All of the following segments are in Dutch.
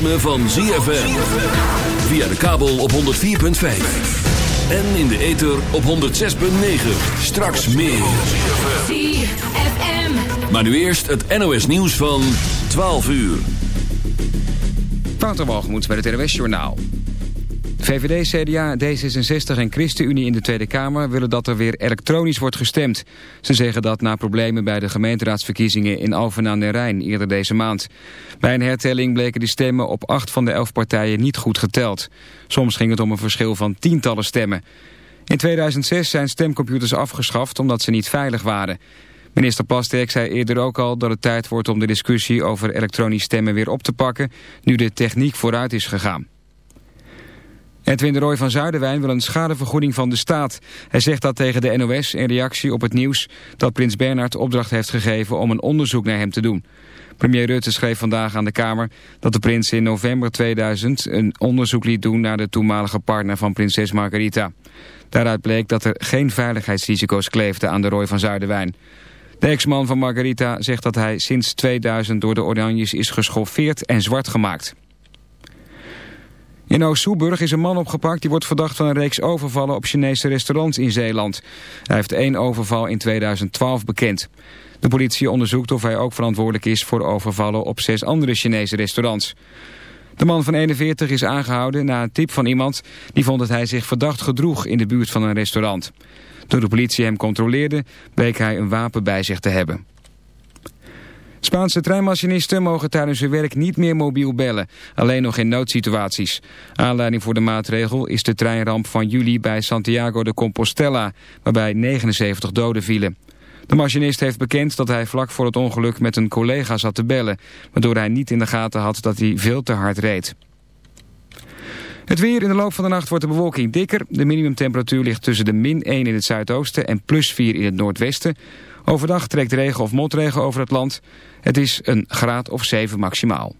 ritme van ZFM. Via de kabel op 104.5. En in de ether op 106.9. Straks meer. ZFM. Maar nu eerst het NOS nieuws van 12 uur. Waterwalgemoed bij het NOS Journaal. VVD, CDA, D66 en ChristenUnie in de Tweede Kamer willen dat er weer elektronisch wordt gestemd. Ze zeggen dat na problemen bij de gemeenteraadsverkiezingen in Alphen aan den Rijn eerder deze maand. Bij een hertelling bleken de stemmen op acht van de elf partijen niet goed geteld. Soms ging het om een verschil van tientallen stemmen. In 2006 zijn stemcomputers afgeschaft omdat ze niet veilig waren. Minister Plasterk zei eerder ook al dat het tijd wordt om de discussie over elektronisch stemmen weer op te pakken, nu de techniek vooruit is gegaan. Edwin de Roy van Zuiderwijn wil een schadevergoeding van de staat. Hij zegt dat tegen de NOS in reactie op het nieuws dat prins Bernhard opdracht heeft gegeven om een onderzoek naar hem te doen. Premier Rutte schreef vandaag aan de Kamer dat de prins in november 2000 een onderzoek liet doen naar de toenmalige partner van prinses Margarita. Daaruit bleek dat er geen veiligheidsrisico's kleefden aan de Roy van Zuiderwijn. De ex-man van Margarita zegt dat hij sinds 2000 door de Oranjes is geschoffeerd en zwart gemaakt. In Oost-Soeburg is een man opgepakt die wordt verdacht van een reeks overvallen op Chinese restaurants in Zeeland. Hij heeft één overval in 2012 bekend. De politie onderzoekt of hij ook verantwoordelijk is voor overvallen op zes andere Chinese restaurants. De man van 41 is aangehouden na een tip van iemand die vond dat hij zich verdacht gedroeg in de buurt van een restaurant. Toen de politie hem controleerde bleek hij een wapen bij zich te hebben. Spaanse treinmachinisten mogen tijdens hun werk niet meer mobiel bellen, alleen nog in noodsituaties. Aanleiding voor de maatregel is de treinramp van juli bij Santiago de Compostela, waarbij 79 doden vielen. De machinist heeft bekend dat hij vlak voor het ongeluk met een collega zat te bellen, waardoor hij niet in de gaten had dat hij veel te hard reed. Het weer in de loop van de nacht wordt de bewolking dikker. De minimumtemperatuur ligt tussen de min 1 in het zuidoosten en plus 4 in het noordwesten. Overdag trekt regen of motregen over het land. Het is een graad of 7 maximaal.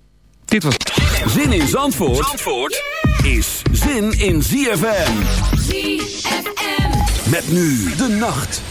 Dit was... Zin in Zandvoort, Zandvoort is zin in ZFM. ZFM. Met nu de nacht.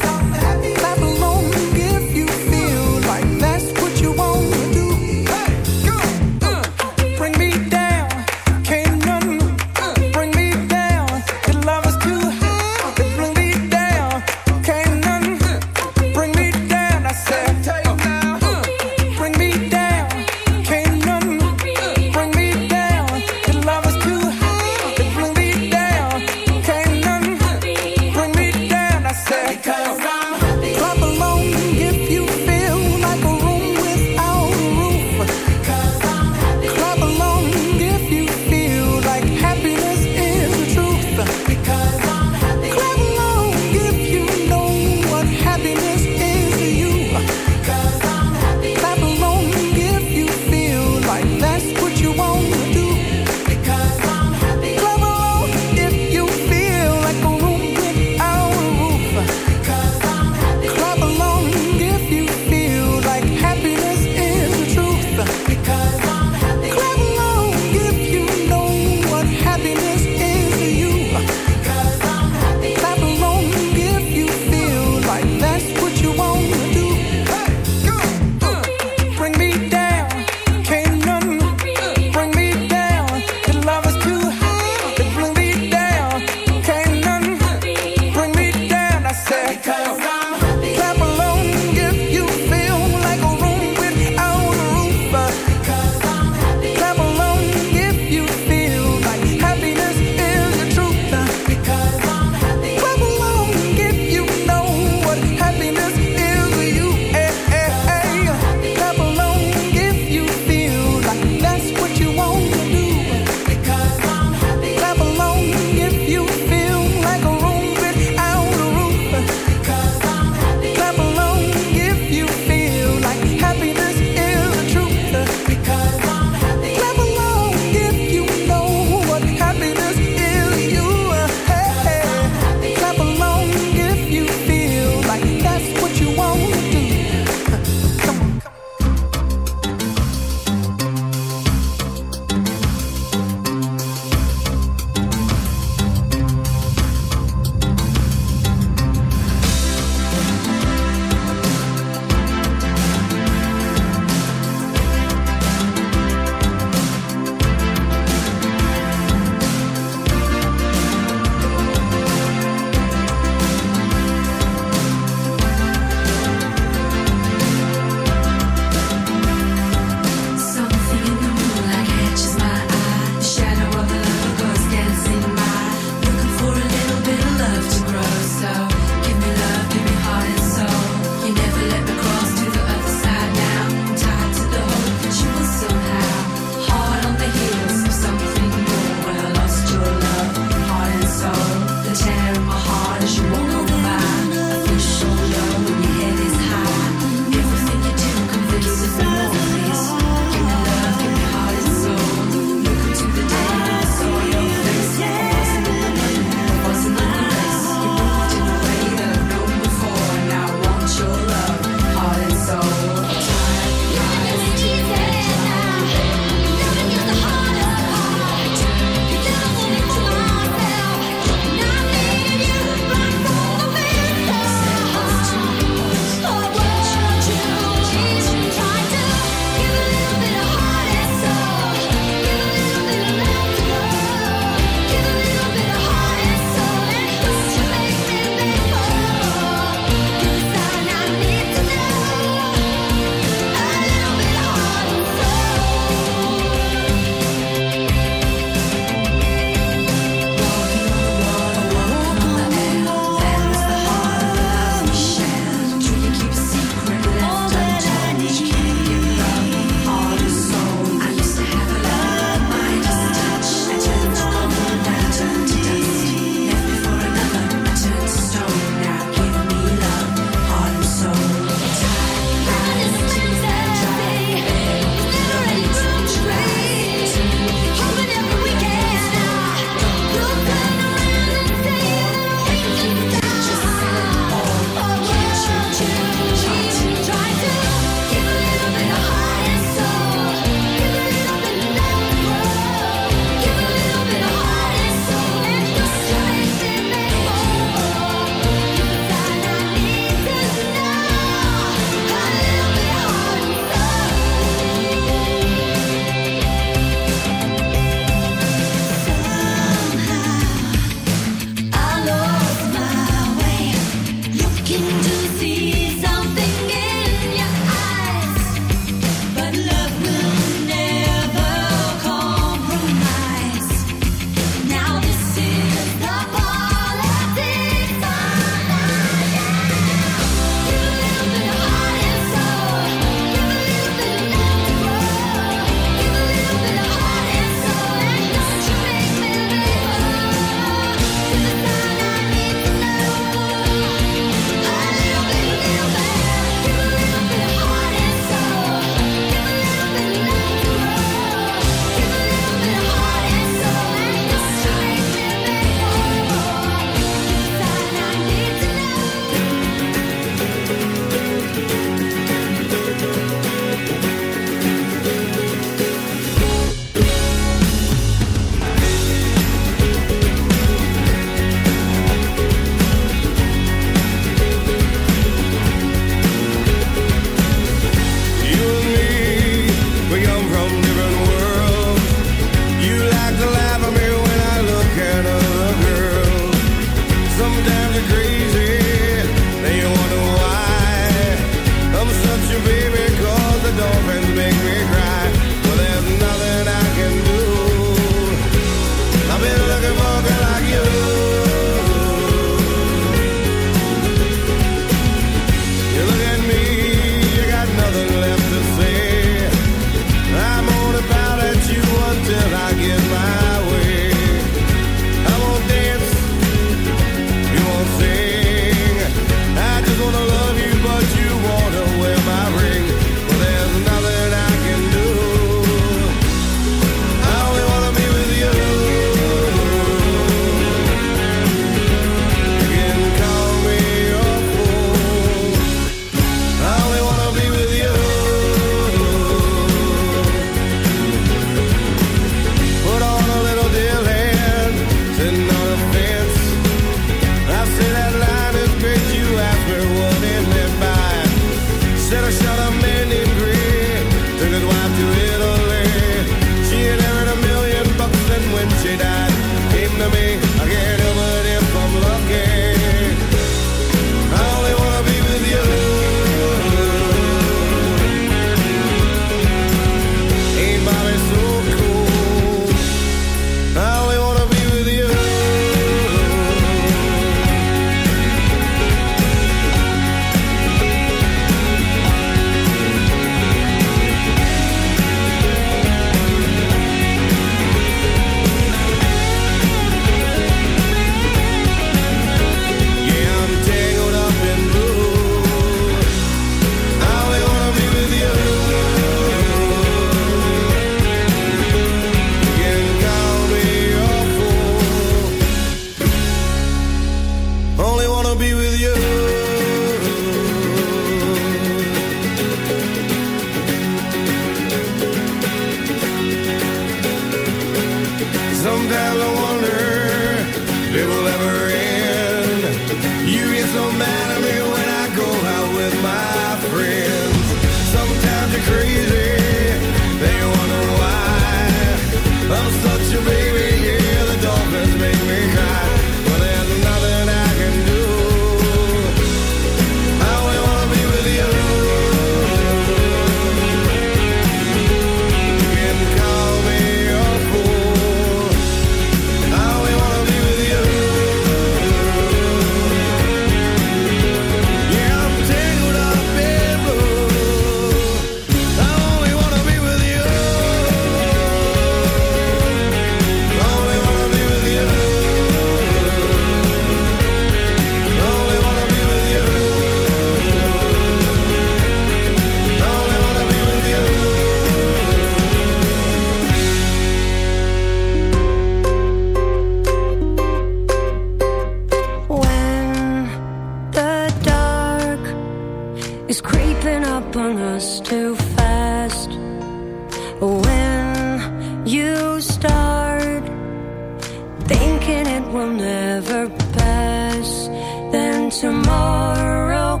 Thinking it will never pass, then tomorrow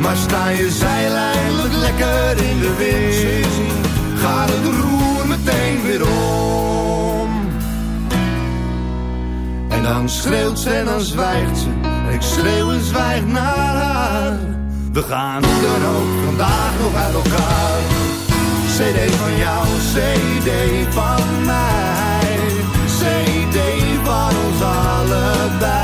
Maar sta je zeil eindelijk lekker in de wind, gaat het roer meteen weer om. En dan schreeuwt ze en dan zwijgt ze. En ik schreeuw en zwijg naar haar. We gaan hoe dan ook vandaag nog uit elkaar. CD van jou, CD van mij. CD van ons allebei.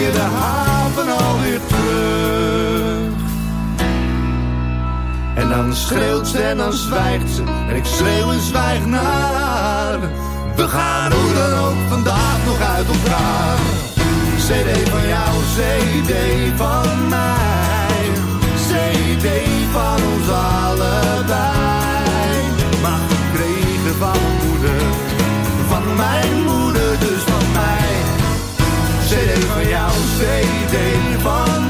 je de haven alweer terug. En dan schreeuwt ze en dan zwijgt ze. En ik schreeuw en zwijg naar. We gaan hoe dan ook vandaag nog uit elkaar. CD van jou, CD van mij. CD van ons allebei. Maar gekregen van moeder, van mijn CD van jou, CD van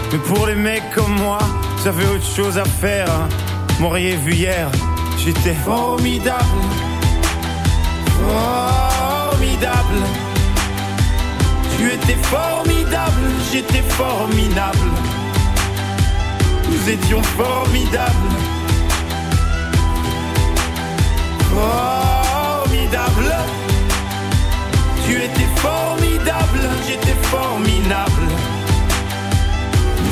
Mais pour les mecs comme moi, j'avais autre chose à faire. Hein. M'auriez vu hier, j'étais formidable. Formidable. Tu étais formidable, j'étais formidable. Nous étions formidables. Formidable. Tu étais formidable, j'étais formidable.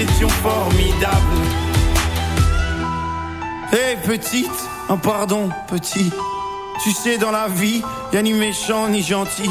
Étions. Hé petite, un pardon petit. Tu sais dans la vie, y a ni méchant ni gentil.